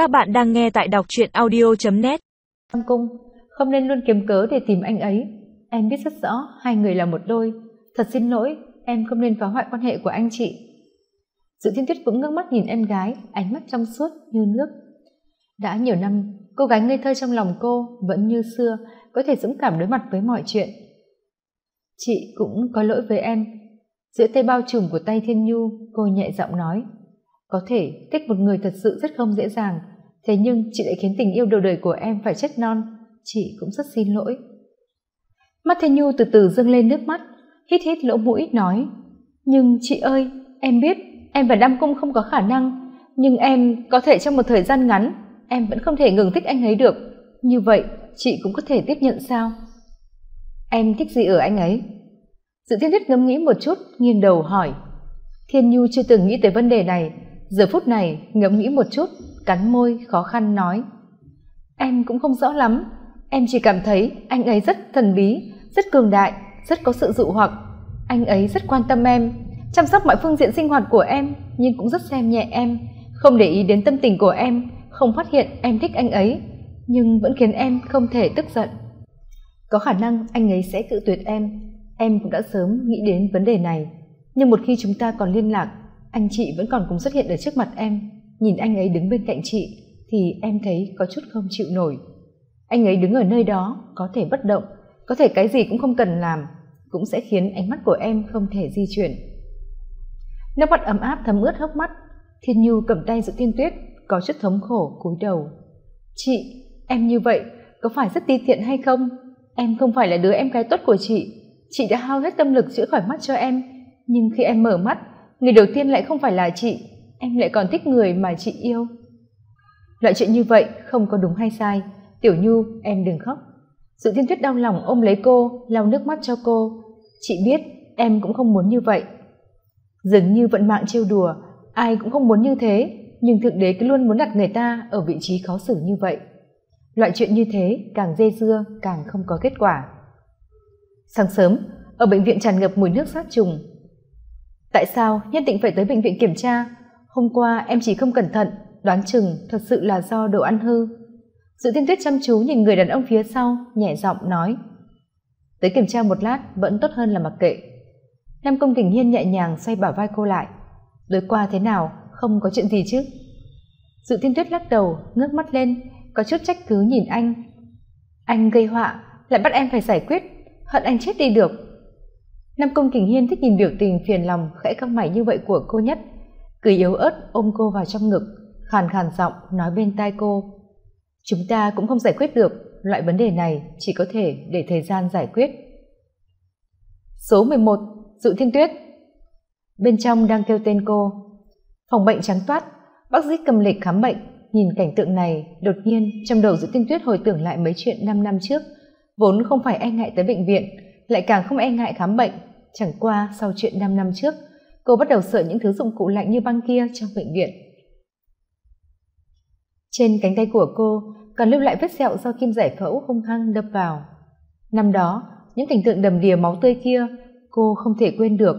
Các bạn đang nghe tại đọc truyện audio.net Trong cung, không nên luôn kiếm cớ để tìm anh ấy. Em biết rất rõ hai người là một đôi. Thật xin lỗi, em không nên phá hoại quan hệ của anh chị. Dự thiên tuyết cũng ngước mắt nhìn em gái, ánh mắt trong suốt như nước. Đã nhiều năm, cô gái ngây thơ trong lòng cô vẫn như xưa, có thể dũng cảm đối mặt với mọi chuyện. Chị cũng có lỗi với em. Giữa tay bao trùm của tay Thiên Nhu, cô nhẹ giọng nói. Có thể thích một người thật sự rất không dễ dàng, thế nhưng chị lại khiến tình yêu đầu đời của em phải chết non. Chị cũng rất xin lỗi. Mắt Thiên Nhu từ từ dâng lên nước mắt, hít hít lỗ mũi nói. Nhưng chị ơi, em biết em và Nam Cung không có khả năng, nhưng em có thể trong một thời gian ngắn, em vẫn không thể ngừng thích anh ấy được. Như vậy, chị cũng có thể tiếp nhận sao? Em thích gì ở anh ấy? Dự thiên thiết ngẫm nghĩ một chút, nghiêng đầu hỏi. Thiên Nhu chưa từng nghĩ tới vấn đề này, giờ phút này ngẫm nghĩ một chút cắn môi, khó khăn nói. Em cũng không rõ lắm. Em chỉ cảm thấy anh ấy rất thần bí, rất cường đại, rất có sự dụ hoặc. Anh ấy rất quan tâm em, chăm sóc mọi phương diện sinh hoạt của em, nhưng cũng rất xem nhẹ em. Không để ý đến tâm tình của em, không phát hiện em thích anh ấy, nhưng vẫn khiến em không thể tức giận. Có khả năng anh ấy sẽ cự tuyệt em. Em cũng đã sớm nghĩ đến vấn đề này. Nhưng một khi chúng ta còn liên lạc, anh chị vẫn còn cùng xuất hiện ở trước mặt em nhìn anh ấy đứng bên cạnh chị thì em thấy có chút không chịu nổi. Anh ấy đứng ở nơi đó, có thể bất động, có thể cái gì cũng không cần làm, cũng sẽ khiến ánh mắt của em không thể di chuyển. Nước mắt ấm áp thấm ướt hốc mắt, thiên nhu cầm tay giữ tiên tuyết, có chút thống khổ, cúi đầu. Chị, em như vậy, có phải rất ti tiện hay không? Em không phải là đứa em gái tốt của chị. Chị đã hao hết tâm lực chữa khỏi mắt cho em, nhưng khi em mở mắt, người đầu tiên lại không phải là chị em lại còn thích người mà chị yêu. Loại chuyện như vậy không có đúng hay sai. Tiểu nhu, em đừng khóc. Sự thiên tuyết đau lòng ôm lấy cô, lau nước mắt cho cô. Chị biết em cũng không muốn như vậy. Dường như vận mạng trêu đùa, ai cũng không muốn như thế. Nhưng thượng đế cứ luôn muốn đặt người ta ở vị trí khó xử như vậy. Loại chuyện như thế càng dê dưa, càng không có kết quả. Sáng sớm, ở bệnh viện tràn ngập mùi nước sát trùng. Tại sao nhất định phải tới bệnh viện kiểm tra? Hôm qua, em chỉ không cẩn thận, đoán chừng thật sự là do đồ ăn hư. Dự tiên tuyết chăm chú nhìn người đàn ông phía sau, nhẹ giọng nói, tới kiểm tra một lát, vẫn tốt hơn là mặc kệ. Nam công kình hiên nhẹ nhàng xoay bảo vai cô lại tối qua thế nào, không có chuyện gì chứ? Dự tiên tuyết lắc đầu, ngước mắt lên, có chút trách cứ nhìn anh. Anh gây họa, lại bắt em phải giải quyết, hận anh chết đi được. Nam công kình hiên thích nhìn biểu tình phiền lòng, khẽ căng mày như vậy của cô nhất cười yếu ớt ôm cô vào trong ngực khàn khàn giọng nói bên tai cô. Chúng ta cũng không giải quyết được loại vấn đề này chỉ có thể để thời gian giải quyết. Số 11, dự thiên tuyết. Bên trong đang kêu tên cô. Phòng bệnh trắng toát bác sĩ cầm lịch khám bệnh nhìn cảnh tượng này đột nhiên trong đầu dự thiên tuyết hồi tưởng lại mấy chuyện năm năm trước vốn không phải e ngại tới bệnh viện lại càng không e ngại khám bệnh. Chẳng qua sau chuyện năm năm trước cô bắt đầu sợ những thứ dụng cụ lạnh như băng kia trong bệnh viện. Trên cánh tay của cô còn lưu lại vết sẹo do kim giải phẫu hung hăng đập vào. Năm đó, những cảnh tượng đầm đìa máu tươi kia cô không thể quên được.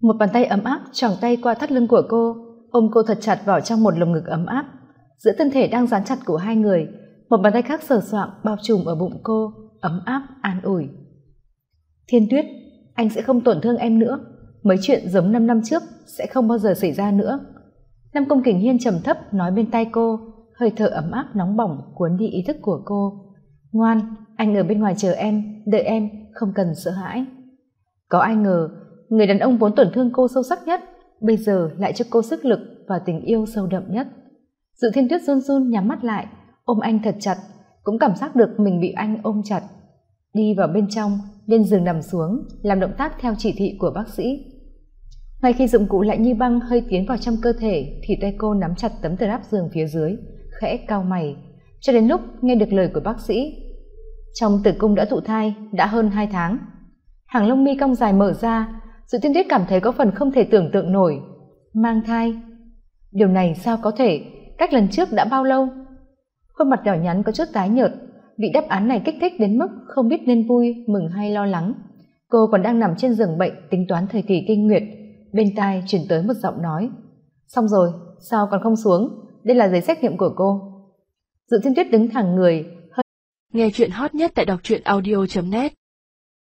Một bàn tay ấm áp tròng tay qua thắt lưng của cô, ôm cô thật chặt vào trong một lồng ngực ấm áp. Giữa thân thể đang dán chặt của hai người, một bàn tay khác sờ soạng bao trùm ở bụng cô, ấm áp, an ủi. Thiên tuyết, anh sẽ không tổn thương em nữa mấy chuyện giống năm năm trước sẽ không bao giờ xảy ra nữa. Nam công kình hiên trầm thấp nói bên tai cô, hơi thở ấm áp nóng bỏng cuốn đi ý thức của cô. Ngoan, anh ở bên ngoài chờ em, đợi em, không cần sợ hãi. Có ai ngờ, người đàn ông vốn tổn thương cô sâu sắc nhất, bây giờ lại cho cô sức lực và tình yêu sâu đậm nhất. Dự thiên tuyết run run nhắm mắt lại, ôm anh thật chặt, cũng cảm giác được mình bị anh ôm chặt. Đi vào bên trong, lên giường nằm xuống, làm động tác theo chỉ thị của bác sĩ ngay khi dụng cụ lạnh như băng hơi tiến vào trong cơ thể thì tay cô nắm chặt tấm tờ đáp giường phía dưới, khẽ cao mày. Cho đến lúc nghe được lời của bác sĩ, trong tử cung đã thụ thai, đã hơn hai tháng. Hàng lông mi cong dài mở ra, sự tiên tuyết cảm thấy có phần không thể tưởng tượng nổi. Mang thai. Điều này sao có thể? Cách lần trước đã bao lâu? Khuôn mặt nhỏ nhắn có chút tái nhợt, bị đáp án này kích thích đến mức không biết nên vui, mừng hay lo lắng. Cô còn đang nằm trên giường bệnh, tính toán thời kỳ kinh nguyệt bên tai chuyển tới một giọng nói. Xong rồi, sao còn không xuống? Đây là giấy xét nghiệm của cô. Dự thiên tuyết đứng thẳng người nghe chuyện hot nhất tại đọc truyện audio net.